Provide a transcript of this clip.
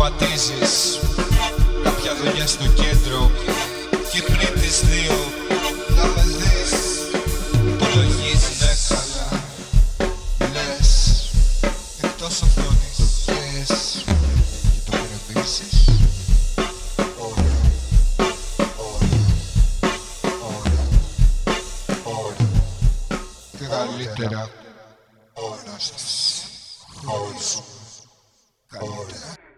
προγραμματίζεις Κάποια δουλειά στο κέντρο Και πριν τις δύο. Να με δεις. Υπολογίζεις ναι καλά. Λες. Εκτός οθόνης Λες Και το κρεμίζεις Ωραία. Ωραία. Ωραία. Καλύτερα. Όλα σας. Χωρίς Καλύτερα